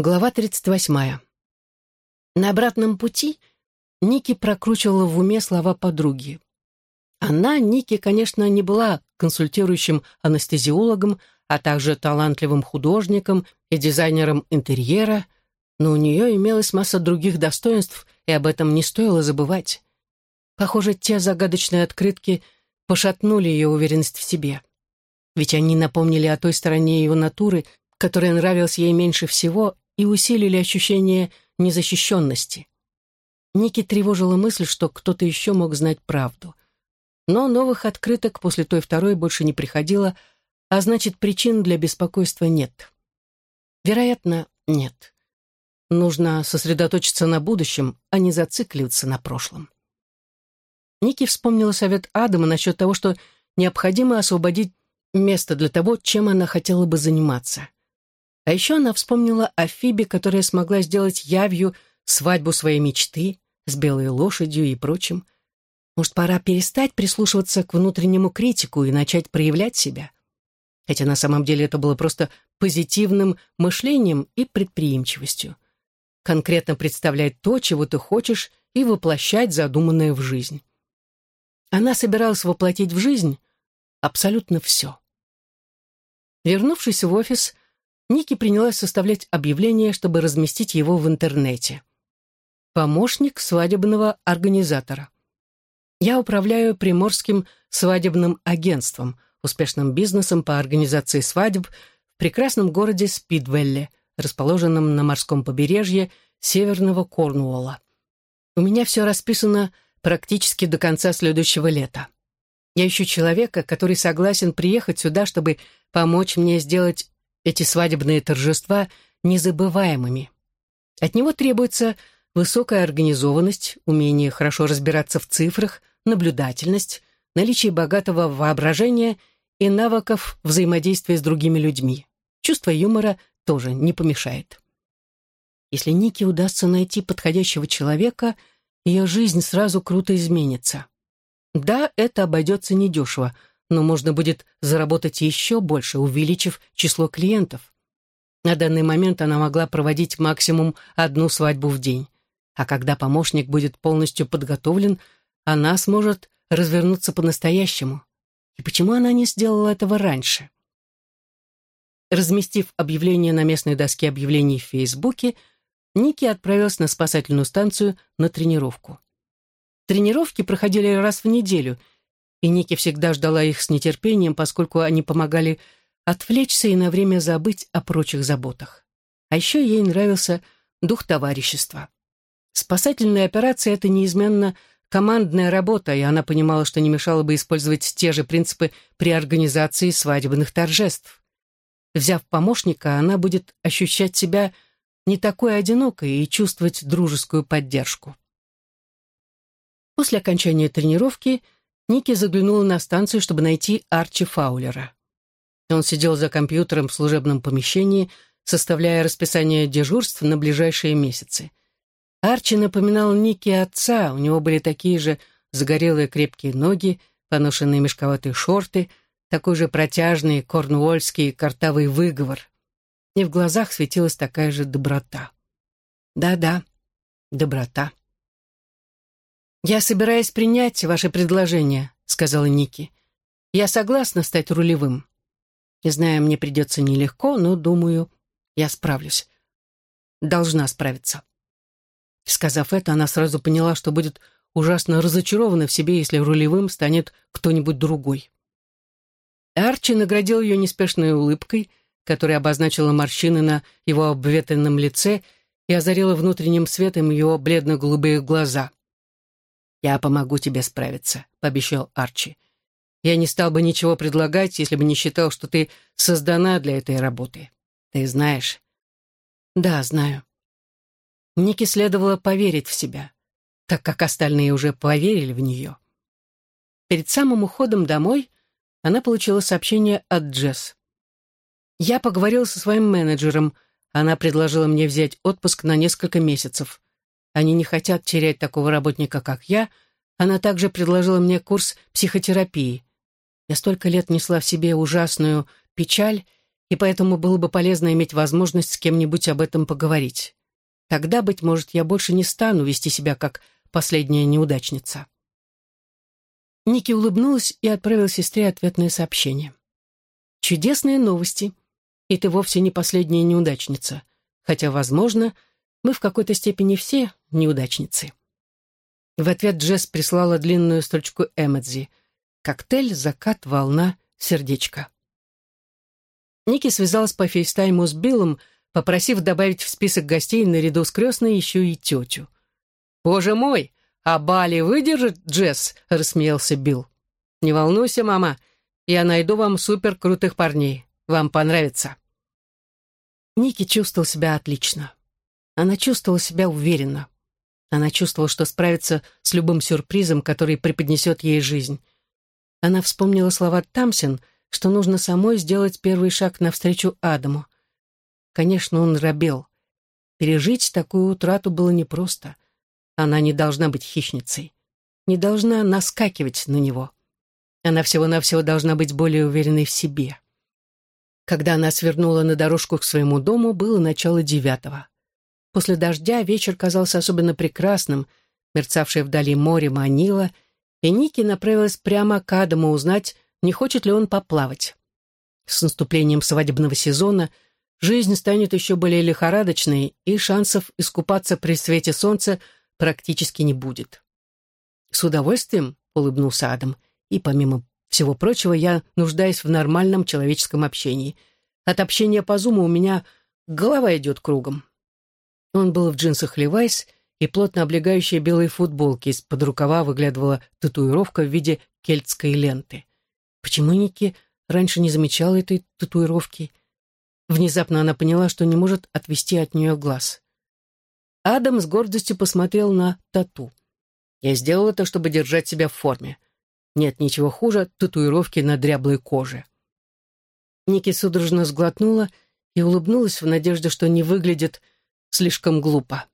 Глава 38. На обратном пути Ники прокручивала в уме слова подруги. Она, Ники, конечно, не была консультирующим анестезиологом, а также талантливым художником и дизайнером интерьера, но у нее имелась масса других достоинств, и об этом не стоило забывать. Похоже, те загадочные открытки пошатнули ее уверенность в себе. Ведь они напомнили о той стороне ее натуры, которая нравилась ей меньше всего и усилили ощущение незащищенности. Ники тревожила мысль, что кто-то еще мог знать правду. Но новых открыток после той второй больше не приходило, а значит, причин для беспокойства нет. Вероятно, нет. Нужно сосредоточиться на будущем, а не зацикливаться на прошлом. Ники вспомнила совет Адама насчет того, что необходимо освободить место для того, чем она хотела бы заниматься. А еще она вспомнила о Фибе, которая смогла сделать явью свадьбу своей мечты с белой лошадью и прочим. Может, пора перестать прислушиваться к внутреннему критику и начать проявлять себя? Хотя на самом деле это было просто позитивным мышлением и предприимчивостью. Конкретно представлять то, чего ты хочешь, и воплощать задуманное в жизнь. Она собиралась воплотить в жизнь абсолютно все. Вернувшись в офис, Ники принялась составлять объявление, чтобы разместить его в интернете. Помощник свадебного организатора. Я управляю Приморским свадебным агентством, успешным бизнесом по организации свадеб в прекрасном городе Спидвелле, расположенном на морском побережье северного Корнуолла. У меня все расписано практически до конца следующего лета. Я ищу человека, который согласен приехать сюда, чтобы помочь мне сделать эти свадебные торжества незабываемыми. От него требуется высокая организованность, умение хорошо разбираться в цифрах, наблюдательность, наличие богатого воображения и навыков взаимодействия с другими людьми. Чувство юмора тоже не помешает. Если Нике удастся найти подходящего человека, ее жизнь сразу круто изменится. Да, это обойдется недешево, но можно будет заработать еще больше, увеличив число клиентов. На данный момент она могла проводить максимум одну свадьбу в день. А когда помощник будет полностью подготовлен, она сможет развернуться по-настоящему. И почему она не сделала этого раньше? Разместив объявление на местной доске объявлений в Фейсбуке, Ники отправилась на спасательную станцию на тренировку. Тренировки проходили раз в неделю — и Ники всегда ждала их с нетерпением, поскольку они помогали отвлечься и на время забыть о прочих заботах. А еще ей нравился дух товарищества. Спасательная операция — это неизменно командная работа, и она понимала, что не мешало бы использовать те же принципы при организации свадебных торжеств. Взяв помощника, она будет ощущать себя не такой одинокой и чувствовать дружескую поддержку. После окончания тренировки — Ники заглянула на станцию, чтобы найти Арчи Фаулера. Он сидел за компьютером в служебном помещении, составляя расписание дежурств на ближайшие месяцы. Арчи напоминал Ники отца, у него были такие же загорелые крепкие ноги, поношенные мешковатые шорты, такой же протяжный корнуольский картавый выговор. И в глазах светилась такая же доброта. Да-да, доброта. «Я собираюсь принять ваше предложение», — сказала Ники. «Я согласна стать рулевым. Не знаю, мне придется нелегко, но, думаю, я справлюсь. Должна справиться». Сказав это, она сразу поняла, что будет ужасно разочарована в себе, если рулевым станет кто-нибудь другой. Арчи наградил ее неспешной улыбкой, которая обозначила морщины на его обветренном лице и озарила внутренним светом его бледно-голубые глаза. «Я помогу тебе справиться», — пообещал Арчи. «Я не стал бы ничего предлагать, если бы не считал, что ты создана для этой работы. Ты знаешь?» «Да, знаю». Нике следовало поверить в себя, так как остальные уже поверили в нее. Перед самым уходом домой она получила сообщение от Джесс. «Я поговорила со своим менеджером. Она предложила мне взять отпуск на несколько месяцев. Они не хотят терять такого работника, как я. Она также предложила мне курс психотерапии. Я столько лет несла в себе ужасную печаль, и поэтому было бы полезно иметь возможность с кем-нибудь об этом поговорить. Тогда, быть может, я больше не стану вести себя как последняя неудачница. Ники улыбнулась и отправила сестре ответное сообщение. «Чудесные новости, и ты вовсе не последняя неудачница, хотя, возможно, мы в какой-то степени все неудачницы». В ответ Джесс прислала длинную строчку эмодзи. «Коктейль, закат, волна, сердечко». Ники связалась по фейстайму с Биллом, попросив добавить в список гостей наряду с крестной еще и тетю. «Боже мой, а Бали выдержит, Джесс?» — рассмеялся Билл. «Не волнуйся, мама, я найду вам супер крутых парней. Вам понравится». Ники чувствовал себя отлично. Она чувствовала себя уверенно. Она чувствовала, что справится с любым сюрпризом, который преподнесет ей жизнь. Она вспомнила слова Тамсин — что нужно самой сделать первый шаг навстречу Адаму. Конечно, он робел. Пережить такую утрату было непросто. Она не должна быть хищницей, не должна наскакивать на него. Она всего-навсего должна быть более уверенной в себе. Когда она свернула на дорожку к своему дому, было начало девятого. После дождя вечер казался особенно прекрасным, мерцавшее вдали море манило, и Ники направилась прямо к Адаму узнать, не хочет ли он поплавать. С наступлением свадебного сезона жизнь станет еще более лихорадочной, и шансов искупаться при свете солнца практически не будет. «С удовольствием», — улыбнулся Адам, «и помимо всего прочего я нуждаюсь в нормальном человеческом общении. От общения по зуму у меня голова идет кругом». Он был в джинсах Левайс и плотно облегающей белой футболке, из-под рукава выглядывала татуировка в виде кельтской ленты. Почему Ники раньше не замечала этой татуировки? Внезапно она поняла, что не может отвести от нее глаз. Адам с гордостью посмотрел на тату. «Я сделал это, чтобы держать себя в форме. Нет ничего хуже татуировки на дряблой коже». Ники судорожно сглотнула и улыбнулась в надежде, что не выглядит слишком глупо.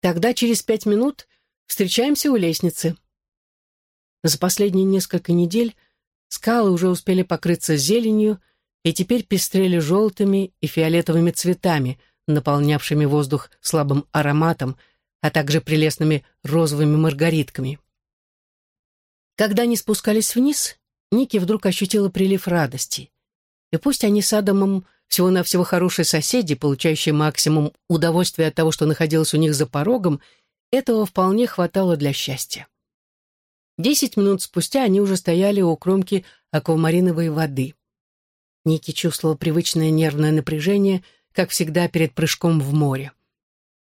«Тогда через пять минут встречаемся у лестницы». За последние несколько недель Скалы уже успели покрыться зеленью и теперь пестрели желтыми и фиолетовыми цветами, наполнявшими воздух слабым ароматом, а также прелестными розовыми маргаритками. Когда они спускались вниз, Ники вдруг ощутила прилив радости. И пусть они с Адамом всего-навсего хорошие соседи, получающие максимум удовольствия от того, что находилось у них за порогом, этого вполне хватало для счастья. Десять минут спустя они уже стояли у кромки аквамариновой воды. Ники чувствовал привычное нервное напряжение, как всегда перед прыжком в море.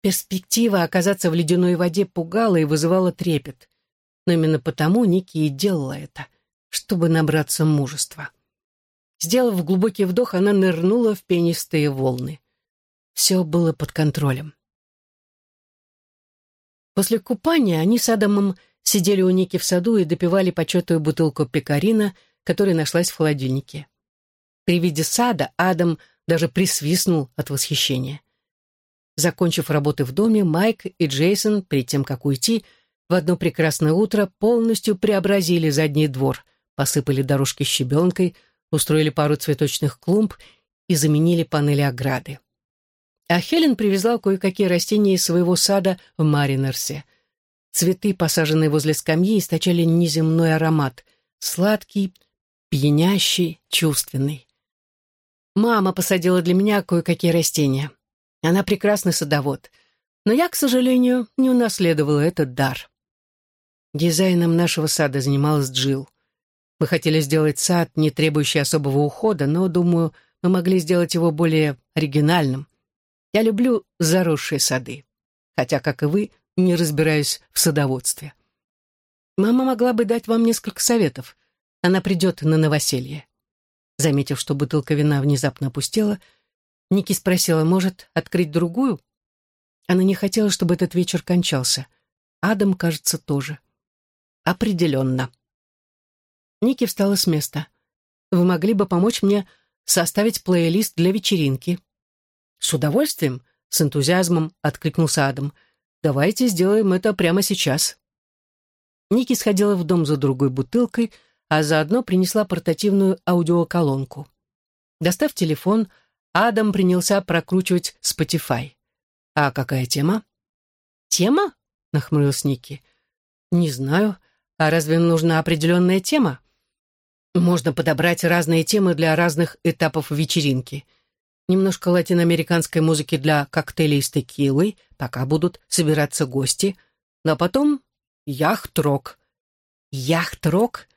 Перспектива оказаться в ледяной воде пугала и вызывала трепет. Но именно потому Ники и делала это, чтобы набраться мужества. Сделав глубокий вдох, она нырнула в пенистые волны. Все было под контролем. После купания они с Адамом сидели у Ники в саду и допивали почетную бутылку пекарина, которая нашлась в холодильнике. При виде сада Адам даже присвистнул от восхищения. Закончив работы в доме, Майк и Джейсон, перед тем, как уйти, в одно прекрасное утро полностью преобразили задний двор, посыпали дорожки щебенкой, устроили пару цветочных клумб и заменили панели ограды. А Хелен привезла кое-какие растения из своего сада в Маринерсе — Цветы, посаженные возле скамьи, источали неземной аромат. Сладкий, пьянящий, чувственный. Мама посадила для меня кое-какие растения. Она прекрасный садовод. Но я, к сожалению, не унаследовала этот дар. Дизайном нашего сада занималась Джилл. Мы хотели сделать сад, не требующий особого ухода, но, думаю, мы могли сделать его более оригинальным. Я люблю заросшие сады. Хотя, как и вы, не разбираюсь в садоводстве. Мама могла бы дать вам несколько советов. Она придет на новоселье. Заметив, что бутылка вина внезапно опустела, Ники спросила, может, открыть другую? Она не хотела, чтобы этот вечер кончался. Адам, кажется, тоже. Определенно. Ники встала с места. Вы могли бы помочь мне составить плейлист для вечеринки? С удовольствием, с энтузиазмом откликнулся Адам. Давайте сделаем это прямо сейчас. Ники сходила в дом за другой бутылкой, а заодно принесла портативную аудиоколонку. Достав телефон, Адам принялся прокручивать Spotify. «А какая тема?» «Тема?» — нахмурился Ники. «Не знаю. А разве нужна определенная тема?» «Можно подобрать разные темы для разных этапов вечеринки. Немножко латиноамериканской музыки для коктейлей с текилой, пока будут собираться гости. Но потом яхт-рок». «Яхт-рок?»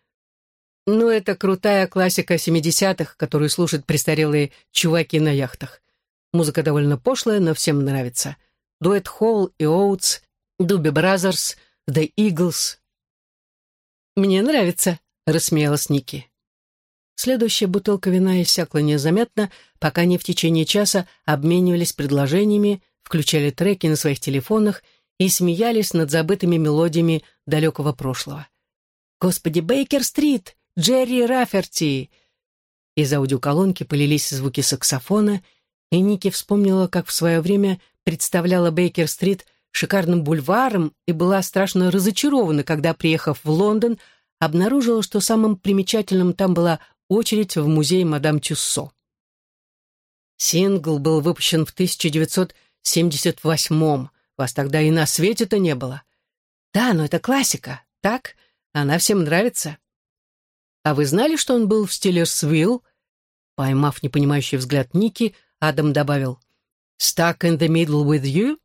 Ну, это крутая классика 70-х, которую слушают престарелые чуваки на яхтах. Музыка довольно пошлая, но всем нравится. Дуэт Холл и Оутс, Doobie Brothers, The Eagles. «Мне нравится», — рассмеялась Ники. Следующая бутылка вина иссякла незаметно, пока они в течение часа обменивались предложениями, включали треки на своих телефонах и смеялись над забытыми мелодиями далекого прошлого. «Господи, Бейкер-стрит! Джерри Раферти!» Из аудиоколонки полились звуки саксофона, и Ники вспомнила, как в свое время представляла Бейкер-стрит шикарным бульваром и была страшно разочарована, когда, приехав в Лондон, обнаружила, что самым примечательным там была очередь в музей мадам Тюссо. Сингл был выпущен в 1978-м. Вас тогда и на свете-то не было. Да, но это классика, так? Она всем нравится. «А вы знали, что он был в Стиллерсвилл?» Поймав непонимающий взгляд Ники, Адам добавил «Stuck in the middle with you?»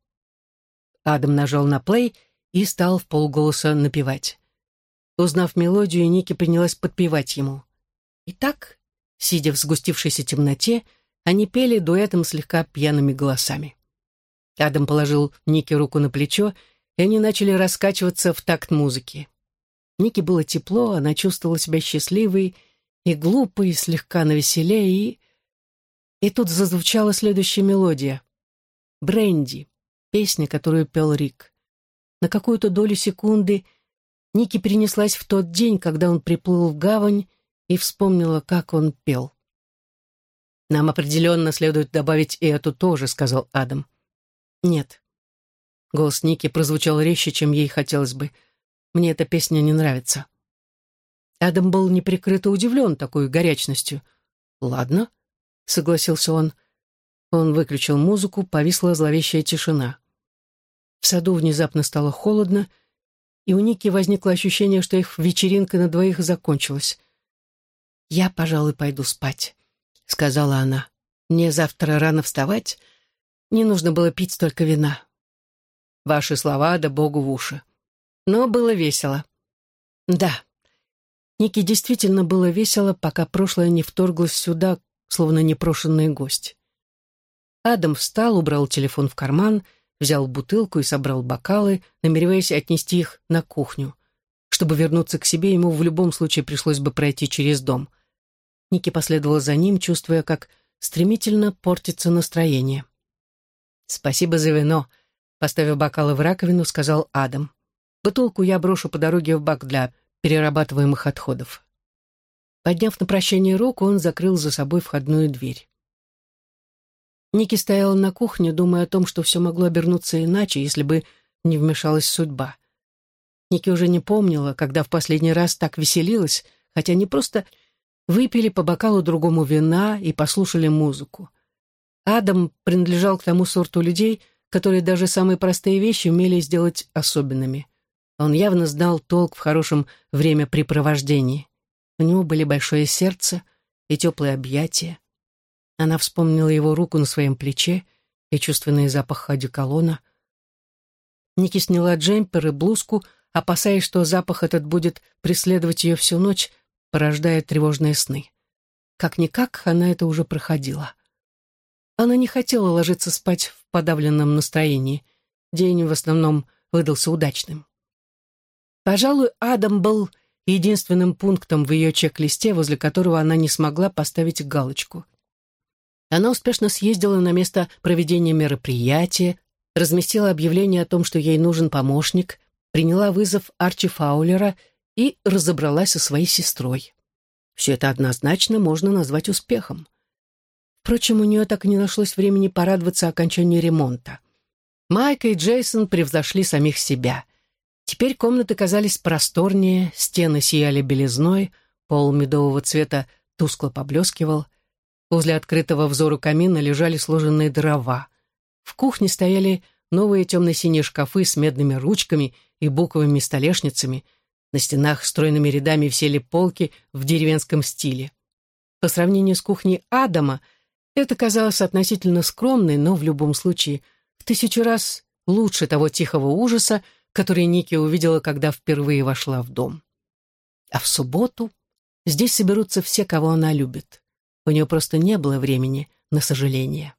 Адам нажал на плей и стал в полголоса напевать. Узнав мелодию, Ники принялась подпевать ему. И так, сидя в сгустившейся темноте, они пели дуэтом слегка пьяными голосами. Адам положил Нике руку на плечо, и они начали раскачиваться в такт музыки. Нике было тепло, она чувствовала себя счастливой и глупой, и слегка навеселее, и... И тут зазвучала следующая мелодия. «Бренди», песня, которую пел Рик. На какую-то долю секунды Ники перенеслась в тот день, когда он приплыл в гавань и вспомнила, как он пел. «Нам определенно следует добавить и эту тоже», — сказал Адам. «Нет». Голос Ники прозвучал резче, чем ей хотелось бы — мне эта песня не нравится». Адам был неприкрыто удивлен такой горячностью. «Ладно», — согласился он. Он выключил музыку, повисла зловещая тишина. В саду внезапно стало холодно, и у Ники возникло ощущение, что их вечеринка на двоих закончилась. «Я, пожалуй, пойду спать», — сказала она. «Мне завтра рано вставать. Не нужно было пить столько вина». «Ваши слова да богу в уши», но было весело. Да, Нике действительно было весело, пока прошлое не вторглось сюда, словно непрошенный гость. Адам встал, убрал телефон в карман, взял бутылку и собрал бокалы, намереваясь отнести их на кухню. Чтобы вернуться к себе, ему в любом случае пришлось бы пройти через дом. Ники последовала за ним, чувствуя, как стремительно портится настроение. «Спасибо за вино», — поставив бокалы в раковину, сказал Адам. Бутылку я брошу по дороге в бак для перерабатываемых отходов. Подняв на прощание руку, он закрыл за собой входную дверь. Ники стояла на кухне, думая о том, что все могло обернуться иначе, если бы не вмешалась судьба. Ники уже не помнила, когда в последний раз так веселилась, хотя они просто выпили по бокалу другому вина и послушали музыку. Адам принадлежал к тому сорту людей, которые даже самые простые вещи умели сделать особенными. Он явно знал толк в хорошем времяпрепровождении. У него были большое сердце и теплые объятия. Она вспомнила его руку на своем плече и чувственный запах одеколона. Ники сняла джемпер и блузку, опасаясь, что запах этот будет преследовать ее всю ночь, порождая тревожные сны. Как-никак она это уже проходила. Она не хотела ложиться спать в подавленном настроении. День в основном выдался удачным. Пожалуй, Адам был единственным пунктом в ее чек-листе, возле которого она не смогла поставить галочку. Она успешно съездила на место проведения мероприятия, разместила объявление о том, что ей нужен помощник, приняла вызов Арчи Фаулера и разобралась со своей сестрой. Все это однозначно можно назвать успехом. Впрочем, у нее так и не нашлось времени порадоваться окончанию ремонта. Майк и Джейсон превзошли самих себя. Теперь комнаты казались просторнее, стены сияли белизной, пол медового цвета тускло поблескивал. Возле открытого взору камина лежали сложенные дрова. В кухне стояли новые темно-синие шкафы с медными ручками и буковыми столешницами. На стенах стройными рядами всели полки в деревенском стиле. По сравнению с кухней Адама, это казалось относительно скромной, но в любом случае в тысячу раз лучше того тихого ужаса, который Ники увидела, когда впервые вошла в дом. А в субботу здесь соберутся все, кого она любит. У нее просто не было времени на сожаление.